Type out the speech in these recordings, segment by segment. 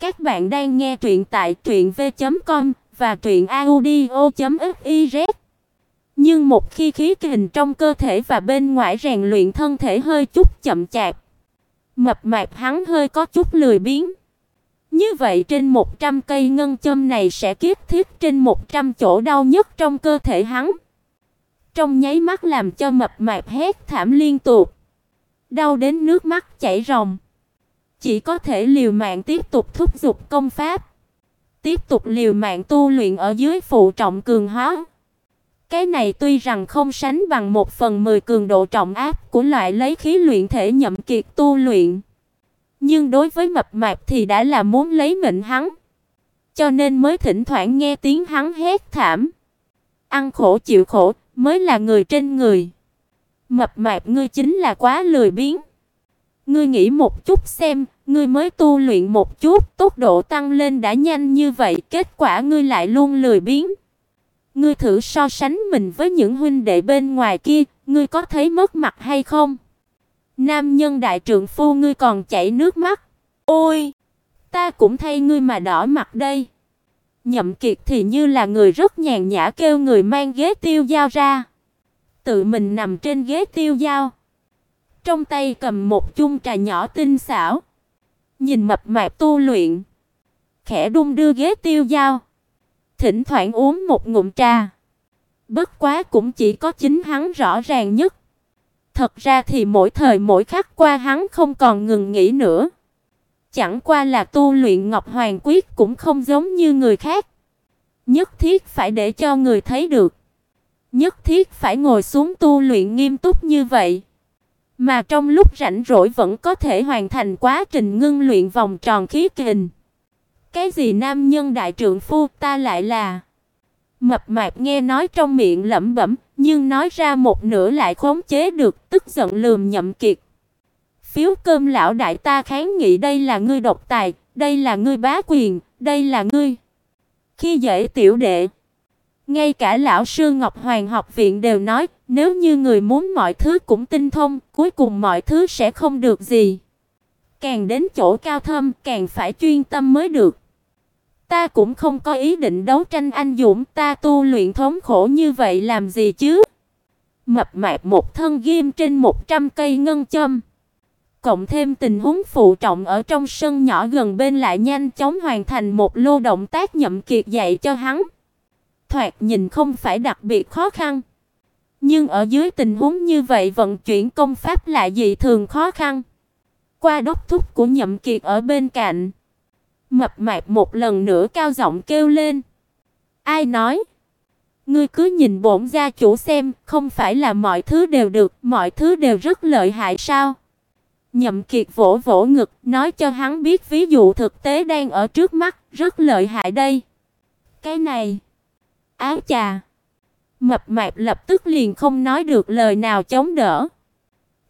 Các bạn đang nghe truyện tại truyệnv.com và truyệnaudio.fiz. Nhưng một khi khí kình trong cơ thể và bên ngoài rèn luyện thân thể hơi chút chậm chạp, mập mạp hắn hơi có chút lười biếng. Như vậy trên 100 cây ngân châm này sẽ kiếp thiết trên 100 chỗ đau nhất trong cơ thể hắn. Trong nháy mắt làm cho mập mạp hét thảm liên tục, đau đến nước mắt chảy ròng. Chỉ có thể liều mạng tiếp tục thúc giục công pháp, tiếp tục liều mạng tu luyện ở dưới phụ trọng cường hóa. Cái này tuy rằng không sánh bằng một phần mười cường độ trọng áp của loại lấy khí luyện thể nhậm kiệt tu luyện, nhưng đối với mập mạp thì đã là muốn lấy mệnh hắn, cho nên mới thỉnh thoảng nghe tiếng hắn hét thảm. Ăn khổ chịu khổ mới là người trên người. Mập mạp ngươi chính là quá lười biếng. Ngươi nghĩ một chút xem, ngươi mới tu luyện một chút, tốc độ tăng lên đã nhanh như vậy, kết quả ngươi lại luôn lười biếng. Ngươi thử so sánh mình với những huynh đệ bên ngoài kia, ngươi có thấy mất mặt hay không? Nam nhân đại trượng phu ngươi còn chảy nước mắt. Ôi, ta cũng thay ngươi mà đỏ mặt đây. Nhậm Kiệt thì như là người rất nhàn nhã kêu người mang ghế tiêu dao ra, tự mình nằm trên ghế tiêu dao trong tay cầm một chung trà nhỏ tinh xảo. Nhìn mập mạp tu luyện, khẽ đung đưa ghế tiêu dao, thỉnh thoảng uống một ngụm trà. Bất quá cũng chỉ có chính hắn rõ ràng nhất. Thật ra thì mỗi thời mỗi khắc qua hắn không còn ngừng nghỉ nữa. Chẳng qua là tu luyện Ngọc Hoàng Quyết cũng không giống như người khác. Nhất thiết phải để cho người thấy được. Nhất thiết phải ngồi xuống tu luyện nghiêm túc như vậy. Mà trong lúc rảnh rỗi vẫn có thể hoàn thành quá trình ngưng luyện vòng tròn khí kình. Cái gì nam nhân đại trượng phu ta lại là Mập mạp nghe nói trong miệng lẩm bẩm, nhưng nói ra một nửa lại khống chế được, tức giận lườm Nhậm Kiệt. Phiếu cơm lão đại ta kháng nghị đây là ngươi độc tài, đây là ngươi bá quyền, đây là ngươi. Khi dễ tiểu đệ, ngay cả lão sư Ngọc Hoàng học viện đều nói, nếu như người muốn mọi thứ cũng tinh thông, cuối cùng mọi thứ sẽ không được gì. Càng đến chỗ cao thâm, càng phải chuyên tâm mới được. Ta cũng không có ý định đấu tranh anh dũng, ta tu luyện thống khổ như vậy làm gì chứ? Mập mạp một thân ghim trên 100 cây ngân châm. Cộng thêm tình huống phụ trọng ở trong sân nhỏ gần bên lại nhanh chóng hoàn thành một lô động tác nhậm kiệt dạy cho hắn thoạt nhìn không phải đặc biệt khó khăn. Nhưng ở dưới tình huống như vậy vận chuyển công pháp lại dị thường khó khăn. Qua đốc thúc của Nhậm Kiệt ở bên cạnh, mập mạp một lần nữa cao giọng kêu lên. Ai nói? Ngươi cứ nhìn bổn gia chủ xem, không phải là mọi thứ đều được, mọi thứ đều rất lợi hại sao? Nhậm Kiệt vỗ vỗ ngực, nói cho hắn biết ví dụ thực tế đang ở trước mắt, rất lợi hại đây. Cái này, Áo chà. Mập mạp lập tức liền không nói được lời nào chống đỡ.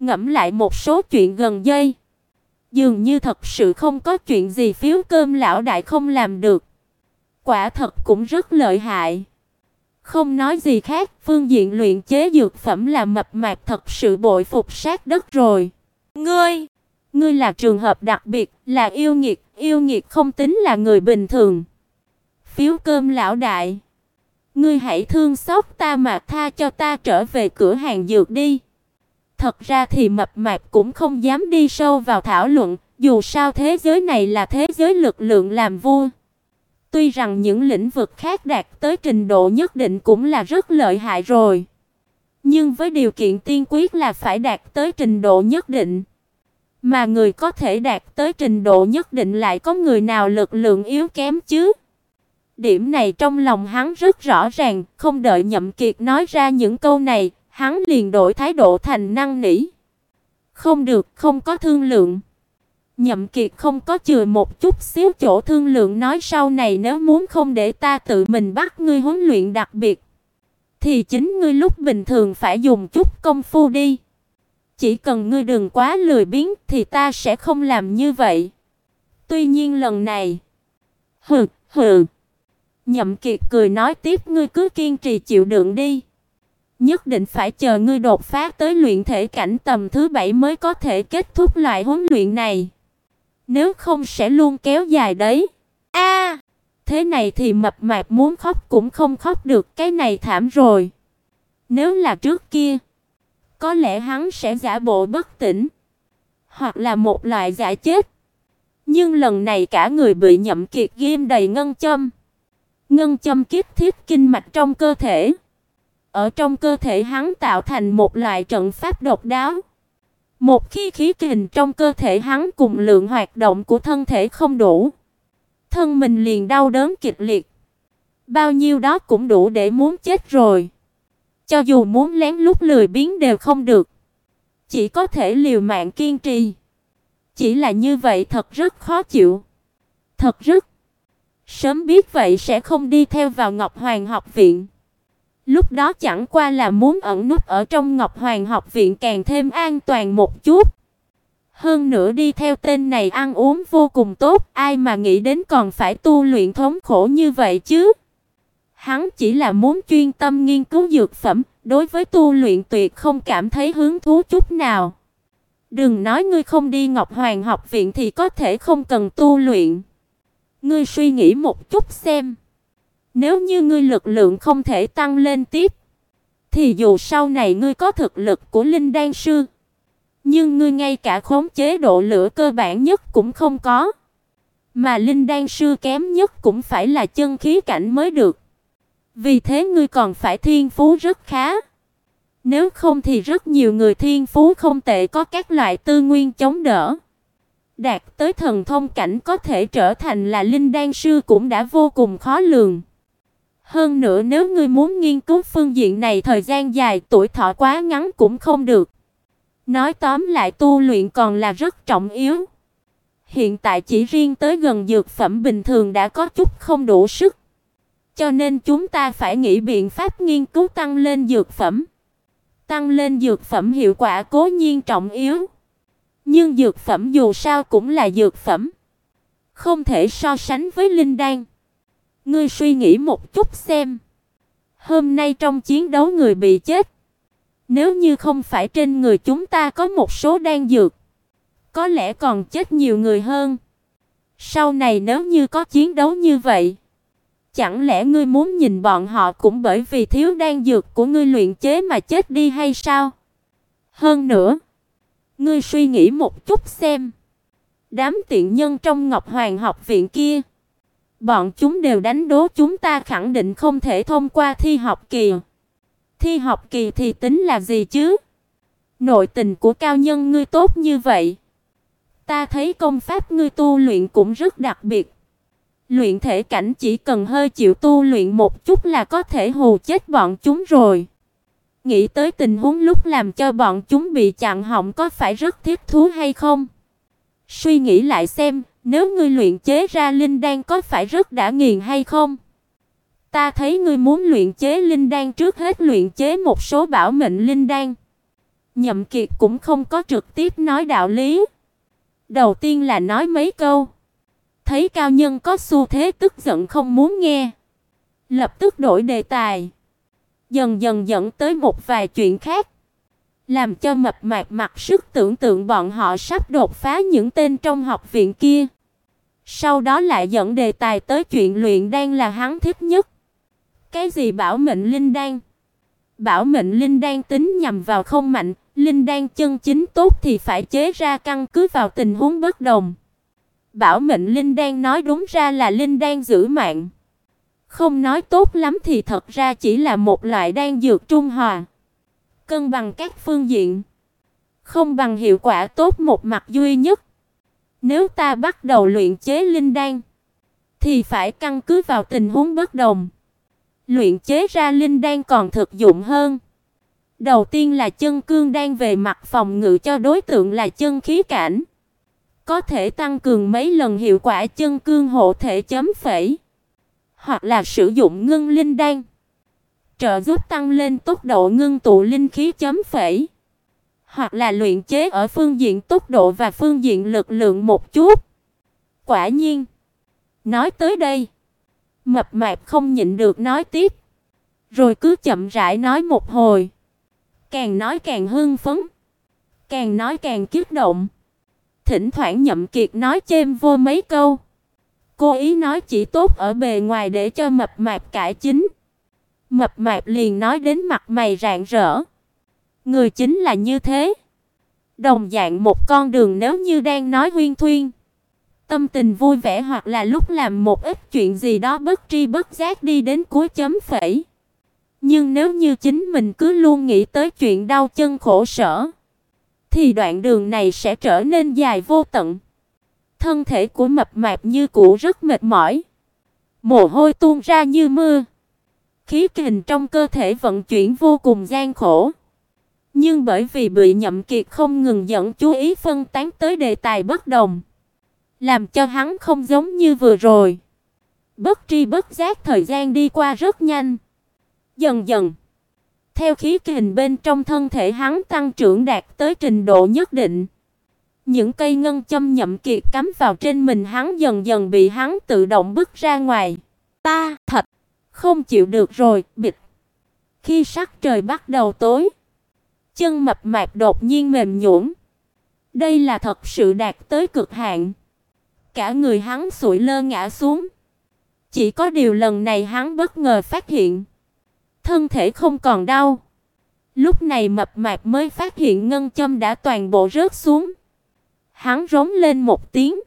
Ngẫm lại một số chuyện gần đây, dường như thật sự không có chuyện gì phiếu cơm lão đại không làm được. Quả thật cũng rất lợi hại. Không nói gì khác, phương diện luyện chế dược phẩm là mập mạp thật sự bội phục sát đất rồi. Ngươi, ngươi là trường hợp đặc biệt, là yêu nghiệt, yêu nghiệt không tính là người bình thường. Phiếu cơm lão đại Ngươi hãy thương xót ta mà tha cho ta trở về cửa hàng dược đi. Thật ra thì mập mạp cũng không dám đi sâu vào thảo luận, dù sao thế giới này là thế giới lực lượng làm vua. Tuy rằng những lĩnh vực khác đạt tới trình độ nhất định cũng là rất lợi hại rồi, nhưng với điều kiện tiên quyết là phải đạt tới trình độ nhất định. Mà người có thể đạt tới trình độ nhất định lại có người nào lực lượng yếu kém chứ? Điểm này trong lòng hắn rất rõ ràng, không đợi Nhậm Kiệt nói ra những câu này, hắn liền đổi thái độ thành năng nỉ. Không được, không có thương lượng. Nhậm Kiệt không có chừa một chút xíu chỗ thương lượng nói sau này nếu muốn không để ta tự mình bắt ngươi huấn luyện đặc biệt thì chính ngươi lúc bình thường phải dùng chút công phu đi. Chỉ cần ngươi đừng quá lười biếng thì ta sẽ không làm như vậy. Tuy nhiên lần này, hừ, hừ Nhậm Kiệt cười nói tiếp ngươi cứ kiên trì chịu đựng đi. Nhất định phải chờ ngươi đột phá tới luyện thể cảnh tầm thứ bảy mới có thể kết thúc loại huấn luyện này. Nếu không sẽ luôn kéo dài đấy. A, thế này thì mập mạp muốn khóc cũng không khóc được, cái này thảm rồi. Nếu là trước kia, có lẽ hắn sẽ giả bộ bất tỉnh, hoặc là một loại giả chết. Nhưng lần này cả người bị nhậm kiệt ghim đầy ngân châm. Ngân châm kích thiết kinh mạch trong cơ thể. Ở trong cơ thể hắn tạo thành một loại trận pháp độc đáo. Một khi khí kình trong cơ thể hắn cùng lượng hoạt động của thân thể không đủ, thân mình liền đau đớn kịch liệt. Bao nhiêu đó cũng đủ để muốn chết rồi. Cho dù muốn lén lút lười biếng đều không được, chỉ có thể liều mạng kiên trì. Chỉ là như vậy thật rất khó chịu. Thật rất. Sớm biết vậy sẽ không đi theo vào Ngọc Hoàng học viện. Lúc đó chẳng qua là muốn ẩn núp ở trong Ngọc Hoàng học viện càng thêm an toàn một chút. Hơn nữa đi theo tên này ăn uống vô cùng tốt, ai mà nghĩ đến còn phải tu luyện thống khổ như vậy chứ. Hắn chỉ là muốn chuyên tâm nghiên cứu dược phẩm, đối với tu luyện tuyệt không cảm thấy hứng thú chút nào. Đừng nói ngươi không đi Ngọc Hoàng học viện thì có thể không cần tu luyện. Ngươi suy nghĩ một chút xem. Nếu như ngươi lực lượng không thể tăng lên tiếp, thì dù sau này ngươi có thực lực của linh đan sư, nhưng ngươi ngay cả khống chế độ lửa cơ bản nhất cũng không có, mà linh đan sư kém nhất cũng phải là chân khí cảnh mới được. Vì thế ngươi còn phải thiên phú rất khá. Nếu không thì rất nhiều người thiên phú không tệ có các loại tư nguyên chống đỡ. Đạt tới thần thông cảnh có thể trở thành là linh đan sư cũng đã vô cùng khó lường. Hơn nữa nếu ngươi muốn nghiên cứu phương diện này thời gian dài, tuổi thọ quá ngắn cũng không được. Nói tóm lại tu luyện còn là rất trọng yếu. Hiện tại chỉ riêng tới gần dược phẩm bình thường đã có chút không đủ sức. Cho nên chúng ta phải nghĩ biện pháp nghiên cứu tăng lên dược phẩm. Tăng lên dược phẩm hiệu quả cố nhiên trọng yếu. Nhưng dược phẩm dù sao cũng là dược phẩm. Không thể so sánh với linh đan. Ngươi suy nghĩ một chút xem. Hôm nay trong chiến đấu người bị chết. Nếu như không phải trên người chúng ta có một số đan dược, có lẽ còn chết nhiều người hơn. Sau này nếu như có chiến đấu như vậy, chẳng lẽ ngươi muốn nhìn bọn họ cũng bởi vì thiếu đan dược của ngươi luyện chế mà chết đi hay sao? Hơn nữa, ngươi suy nghĩ một chút xem, đám tiện nhân trong Ngọc Hoàng học viện kia, bọn chúng đều đánh đố chúng ta khẳng định không thể thông qua thi học kỳ. Thi học kỳ thì tính là gì chứ? Nội tình của cao nhân ngươi tốt như vậy, ta thấy công pháp ngươi tu luyện cũng rất đặc biệt. Luyện thể cảnh chỉ cần hơi chịu tu luyện một chút là có thể hù chết bọn chúng rồi. Nghĩ tới tình huống lúc làm cho bọn chúng bị chặn họng có phải rất thiết thú hay không? Suy nghĩ lại xem, nếu ngươi luyện chế ra linh đan có phải rất đã nghiền hay không? Ta thấy ngươi muốn luyện chế linh đan trước hết luyện chế một số bảo mệnh linh đan. Nhậm Kiệt cũng không có trực tiếp nói đạo lý. Đầu tiên là nói mấy câu thấy cao nhân có xu thế tức giận không muốn nghe, lập tức đổi đề tài, dần dần dẫn tới một vài chuyện khác, làm cho mập mạp mặc sức tưởng tượng bọn họ sắp đột phá những tên trong học viện kia. Sau đó lại dẫn đề tài tới chuyện luyện đan là hắn thích nhất. Cái gì bảo mệnh linh đan? Bảo mệnh linh đan tính nhằm vào không mạnh, linh đan chân chính tốt thì phải chế ra căn cứ vào tình huống bất đồng. Bảo mệnh linh đan nói đúng ra là linh đan giữ mạng. Không nói tốt lắm thì thật ra chỉ là một loại đan dược trung hòa, cân bằng các phương diện, không bằng hiệu quả tốt một mặt duy nhất. Nếu ta bắt đầu luyện chế linh đan, thì phải căn cứ vào tình huống bất đồng. Luyện chế ra linh đan còn thực dụng hơn. Đầu tiên là chân cương đan về mặt phòng ngự cho đối tượng là chân khí cảnh có thể tăng cường mấy lần hiệu quả chân cương hộ thể chấm phẩy, hoặc là sử dụng ngưng linh đan, trợ giúp tăng lên tốc độ ngưng tụ linh khí chấm phẩy, hoặc là luyện chế ở phương diện tốc độ và phương diện lực lượng một chút. Quả nhiên, nói tới đây, mập mạp không nhịn được nói tiếp, rồi cứ chậm rãi nói một hồi, càng nói càng hưng phấn, càng nói càng kích động. Thỉnh thoảng Nhậm Kiệt nói chêm vô mấy câu. Cô ý nói chỉ tốt ở bề ngoài để cho mập mạp cải chính. Mập mạp liền nói đến mặt mày rạng rỡ. Người chính là như thế. Đồng dạng một con đường nếu như đang nói huyên thuyên, tâm tình vui vẻ hoặc là lúc làm một ít chuyện gì đó bất tri bất giác đi đến cuối chấm phẩy. Nhưng nếu như chính mình cứ luôn nghĩ tới chuyện đau chân khổ sở, thì đoạn đường này sẽ trở nên dài vô tận. Thân thể của mập mạp như cũ rất mệt mỏi, mồ hôi tuôn ra như mưa. Khí kình trong cơ thể vận chuyển vô cùng gian khổ. Nhưng bởi vì bị Nhậm Kiệt không ngừng dẫn chú ý phân tán tới đề tài bất đồng, làm cho hắn không giống như vừa rồi. Bất tri bất giác thời gian đi qua rất nhanh. Dần dần, theo khí kình bên trong thân thể hắn tăng trưởng đạt tới trình độ nhất định, những cây ngân châm Nhậm Kiệt cắm vào trên mình hắn dần dần bị hắn tự động bứt ra ngoài. Ta, thật không chịu được rồi, bịch. Khi sắc trời bắt đầu tối, chân mập mạp đột nhiên mềm nhũn. Đây là thật sự đạt tới cực hạn. Cả người hắn sụi lơ ngã xuống. Chỉ có điều lần này hắn bất ngờ phát hiện, thân thể không còn đau. Lúc này mập mạp mới phát hiện ngân châm đã toàn bộ rớt xuống. Hắn rống lên một tiếng,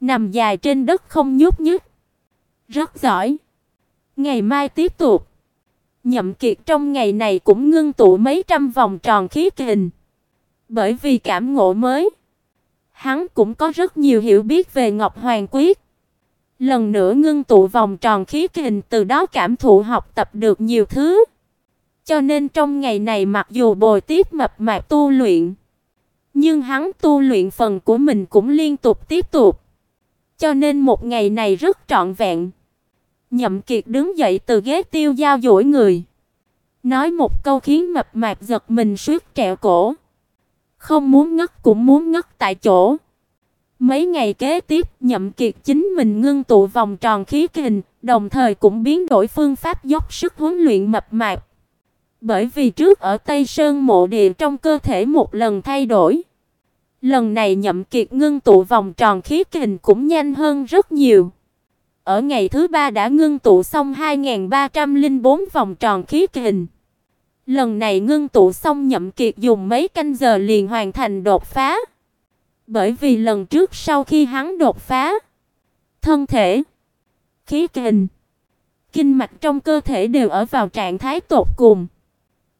nằm dài trên đất không nhúc nhích. Rất giỏi. Ngày mai tiếp tục. Nhậm Kiệt trong ngày này cũng ngưng tụ mấy trăm vòng tròn khí kình. Bởi vì cảm ngộ mới, hắn cũng có rất nhiều hiểu biết về Ngọc Hoàng Quyết. Lần nữa ngưng tụ vòng tròn khí kình từ đó cảm thụ học tập được nhiều thứ. Cho nên trong ngày này mặc dù bồi tiếp mập mạp tu luyện, nhưng hắn tu luyện phần của mình cũng liên tục tiếp tục. Cho nên một ngày này rất trọn vẹn. Nhậm Kiệt đứng dậy từ ghế tiêu dao duỗi người, nói một câu khiến mập mạp giật mình suýt trẹo cổ. Không muốn ngất cũng muốn ngất tại chỗ. Mấy ngày kế tiếp, Nhậm Kiệt chính mình ngưng tụ vòng tròn khí kình, đồng thời cũng biến đổi phương pháp dốc sức huấn luyện mập mạp. Bởi vì trước ở Tây Sơn mộ địa trong cơ thể một lần thay đổi, lần này Nhậm Kiệt ngưng tụ vòng tròn khí kình cũng nhanh hơn rất nhiều. Ở ngày thứ ba đã ngưng tụ xong 2304 vòng tròn khí kình. Lần này ngưng tụ xong Nhậm Kiệt dùng mấy canh giờ liền hoàn thành đột phá. Bởi vì lần trước sau khi hắn đột phá, thân thể, khí kình, kinh mạch trong cơ thể đều ở vào trạng thái tột cùng.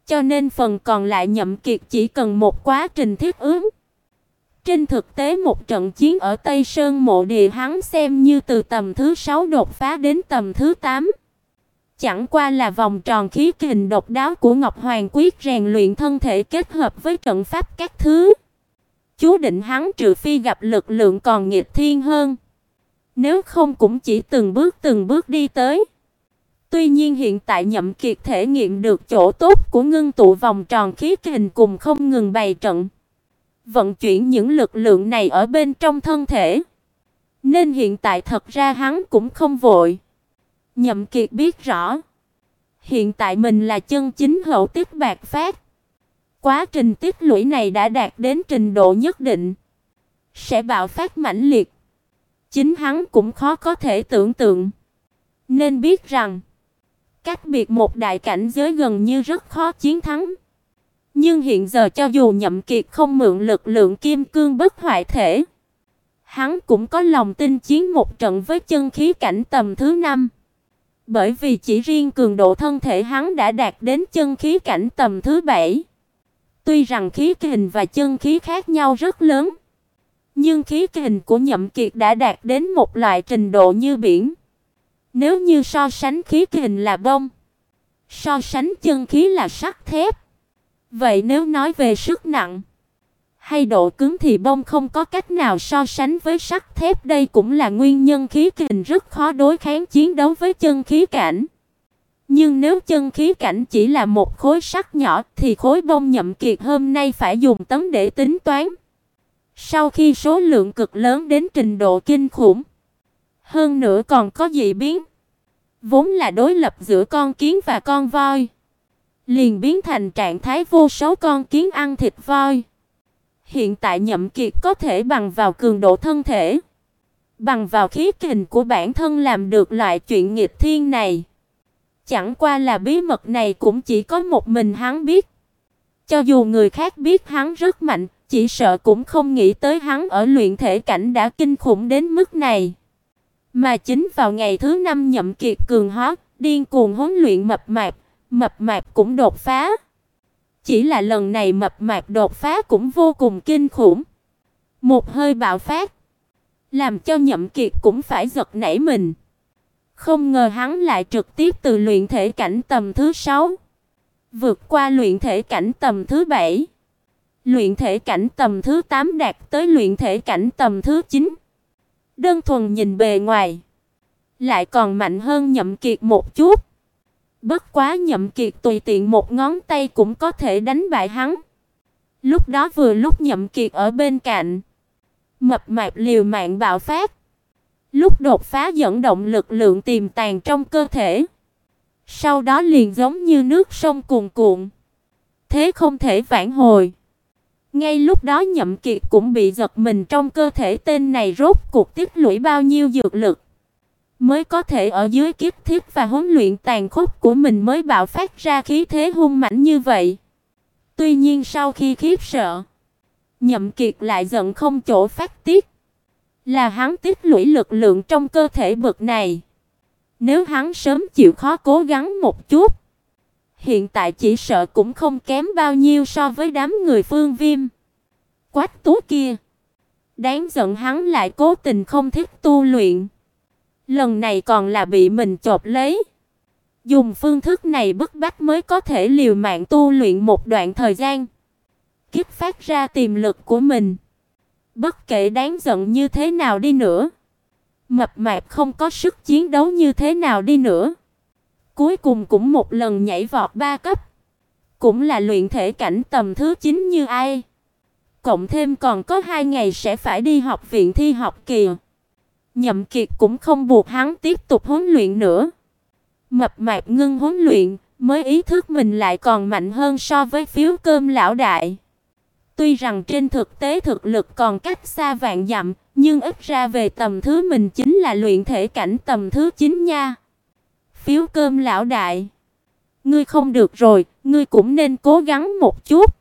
Cho nên phần còn lại Nhậm Kiệt chỉ cần một quá trình thiết ứng. Trên thực tế một trận chiến ở Tây Sơn mộ địa hắn xem như từ tầm thứ 6 đột phá đến tầm thứ 8. Chẳng qua là vòng tròn khí kình độc đáo của Ngọc Hoàng quyết rèn luyện thân thể kết hợp với trận pháp các thứ. Chú định hắn trừ phi gặp lực lượng còn nghịch thiên hơn. Nếu không cũng chỉ từng bước từng bước đi tới. Tuy nhiên hiện tại Nhậm Kiệt thể nghiệm được chỗ tốt của ngưng tụ vòng tròn khí kình cùng không ngừng bày trận vận chuyển những lực lượng này ở bên trong thân thể. Nên hiện tại thật ra hắn cũng không vội. Nhậm Kiệt biết rõ, hiện tại mình là chân chính hậu tiết bạc phát. Quá trình tích lũy này đã đạt đến trình độ nhất định, sẽ bạo phát mãnh liệt. Chính hắn cũng khó có thể tưởng tượng. Nên biết rằng, cách biệt một đại cảnh giới gần như rất khó chiến thắng. Nhưng hiện giờ cho dù Nhậm Kiệt không mượn lực lượng kim cương bất hoại thể, hắn cũng có lòng tin chiến một trận với chân khí cảnh tầm thứ năm. Bởi vì chỉ riêng cường độ thân thể hắn đã đạt đến chân khí cảnh tầm thứ bảy. Tuy rằng khí kình và chân khí khác nhau rất lớn, nhưng khí kình của Nhậm Kiệt đã đạt đến một loại trình độ như biển. Nếu như so sánh khí kình là bông, so sánh chân khí là sắt thép, Vậy nếu nói về sức nặng hay độ cứng thì bông không có cách nào so sánh với sắt thép, đây cũng là nguyên nhân khí kình rất khó đối kháng chiến đấu với chân khí cảnh. Nhưng nếu chân khí cảnh chỉ là một khối sắt nhỏ thì khối bông nhậm kiệt hôm nay phải dùng tấm để tính toán. Sau khi số lượng cực lớn đến trình độ kinh khủng, hơn nữa còn có dị biến, vốn là đối lập giữa con kiến và con voi liền biến thành trạng thái vô số con kiến ăn thịt voi. Hiện tại Nhậm Kiệt có thể bằng vào cường độ thân thể, bằng vào khí kình của bản thân làm được loại chuyện nghịch thiên này. Chẳng qua là bí mật này cũng chỉ có một mình hắn biết. Cho dù người khác biết hắn rất mạnh, chỉ sợ cũng không nghĩ tới hắn ở luyện thể cảnh đã kinh khủng đến mức này. Mà chính vào ngày thứ năm nhậm kiệt cường hóa, điên cuồng huấn luyện mập mạp, mập mạp cũng đột phá. Chỉ là lần này mập mạp đột phá cũng vô cùng kinh khủng. Một hơi bạo phát, làm cho Nhậm Kiệt cũng phải giật nảy mình. Không ngờ hắn lại trực tiếp từ luyện thể cảnh tầm thứ 6 vượt qua luyện thể cảnh tầm thứ 7, luyện thể cảnh tầm thứ 8 đạt tới luyện thể cảnh tầm thứ 9. Đơn thuần nhìn bề ngoài, lại còn mạnh hơn Nhậm Kiệt một chút. Bất quá Nhậm Kiệt tùy tiện một ngón tay cũng có thể đánh bại hắn. Lúc đó vừa lúc Nhậm Kiệt ở bên cạnh, mập mạp liều mạng bạo phát. Lúc đột phá dẫn động lực lượng tiềm tàng trong cơ thể, sau đó liền giống như nước sông cuồn cuộn, thế không thể vãn hồi. Ngay lúc đó Nhậm Kiệt cũng bị giật mình trong cơ thể tên này rốt cuộc tích lũy bao nhiêu dược lực, mới có thể ở dưới kiếp thiết và huấn luyện tàn khốc của mình mới bạo phát ra khí thế hung mãnh như vậy. Tuy nhiên sau khi khiếp sợ, Nhậm Kiệt lại giận không chỗ phát tiết. Là hắn tích lũy lực lượng trong cơ thể bực này. Nếu hắn sớm chịu khó cố gắng một chút, hiện tại chỉ sợ cũng không kém bao nhiêu so với đám người Phương Viêm. Quách Tú kia, đáng giận hắn lại cố tình không thích tu luyện. Lần này còn là bị mình chộp lấy. Dùng phương thức này bức bách mới có thể liều mạng tu luyện một đoạn thời gian, Kiếp phát ra tiềm lực của mình. Bất kể đáng giận như thế nào đi nữa, mập mạp không có sức chiến đấu như thế nào đi nữa, cuối cùng cũng một lần nhảy vọt ba cấp, cũng là luyện thể cảnh tầm thứ 9 như ai. Cộng thêm còn có hai ngày sẽ phải đi học viện thi học kỳ. Nhậm Kiệt cũng không buộc hắn tiếp tục huấn luyện nữa. Mập mạp ngưng huấn luyện, mới ý thức mình lại còn mạnh hơn so với phiếu cơm lão đại. Tuy rằng trên thực tế thực lực còn cách xa vạn dặm, nhưng ít ra về tầm thứ mình chính là luyện thể cảnh tầm thứ 9 nha. Phiếu cơm lão đại, ngươi không được rồi, ngươi cũng nên cố gắng một chút.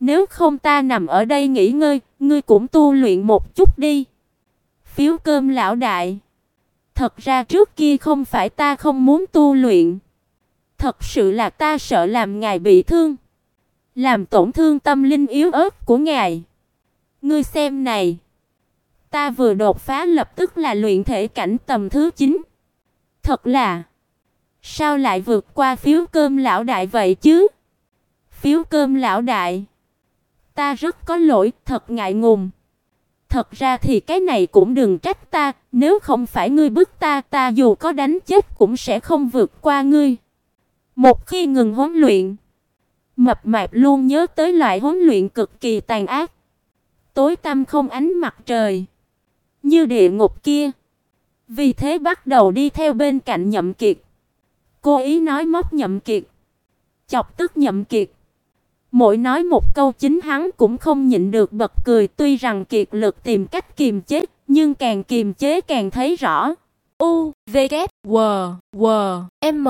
Nếu không ta nằm ở đây nghỉ ngơi, ngươi cũng tu luyện một chút đi. Phiếu cơm lão đại, thật ra trước kia không phải ta không muốn tu luyện, thật sự là ta sợ làm ngài bị thương làm tổn thương tâm linh yếu ớt của ngài. Ngươi xem này, ta vừa đột phá lập tức là luyện thể cảnh tầm thứ 9. Thật là sao lại vượt qua phiếu cơm lão đại vậy chứ? Phiếu cơm lão đại, ta rất có lỗi, thật ngại ngùng. Thật ra thì cái này cũng đừng trách ta, nếu không phải ngươi bức ta, ta dù có đánh chết cũng sẽ không vượt qua ngươi. Một khi ngừng huấn luyện, Mập mạp luôn nhớ tới loại huấn luyện cực kỳ tàn ác. Tối tăm không ánh mặt trời, như địa ngục kia. Vì thế bắt đầu đi theo bên cạnh Nhậm Kiệt. Cô ý nói móc Nhậm Kiệt, chọc tức Nhậm Kiệt. Mỗi nói một câu chính hắn cũng không nhịn được bật cười, tuy rằng kiệt lực tìm cách kiềm chế, nhưng càng kiềm chế càng thấy rõ. U, V, K, W, W, M.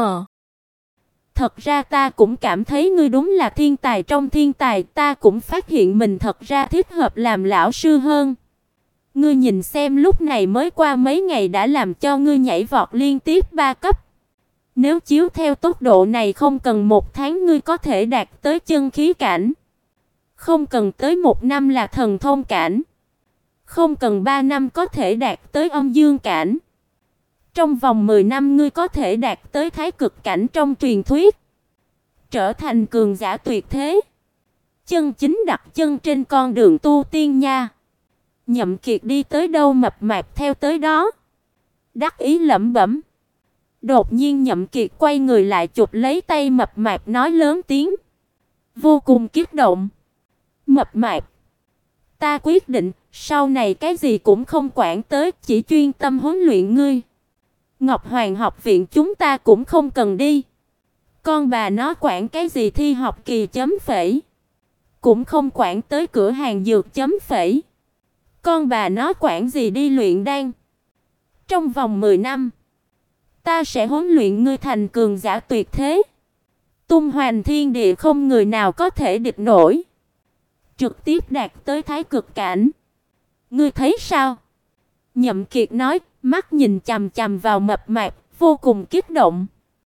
Thật ra ta cũng cảm thấy ngươi đúng là thiên tài trong thiên tài, ta cũng phát hiện mình thật ra thích hợp làm lão sư hơn. Ngươi nhìn xem lúc này mới qua mấy ngày đã làm cho ngươi nhảy vọt liên tiếp ba cấp. Nếu chiếu theo tốc độ này không cần một tháng ngươi có thể đạt tới chân khí cảnh. Không cần tới một năm là thần thông cảnh. Không cần ba năm có thể đạt tới âm dương cảnh. Trong vòng 10 năm ngươi có thể đạt tới thái cực cảnh trong truyền thuyết, trở thành cường giả tuyệt thế. Chân chính đặt chân trên con đường tu tiên nha. Nhậm Kiệt đi tới đâu mập mạp theo tới đó. Đắc ý lẩm bẩm. Đột nhiên Nhậm Kiệt quay người lại chụp lấy tay mập mạp nói lớn tiếng, vô cùng kích động. Mập mạp, ta quyết định, sau này cái gì cũng không quản tới, chỉ chuyên tâm huấn luyện ngươi. Ngọc Hoàng học viện chúng ta cũng không cần đi. Con bà nó quản cái gì thi học kỳ chấm phẩy. cũng không quản tới cửa hàng dược chấm phẩy. Con bà nó quản gì đi luyện đan. Trong vòng 10 năm, ta sẽ huấn luyện ngươi thành cường giả tuyệt thế. Tung hoàn thiên địa không người nào có thể địch nổi. Trực tiếp đạt tới thái cực cảnh. Ngươi thấy sao? Nhậm Kiệt nói, mắt nhìn chằm chằm vào mập mạp, vô cùng kích động.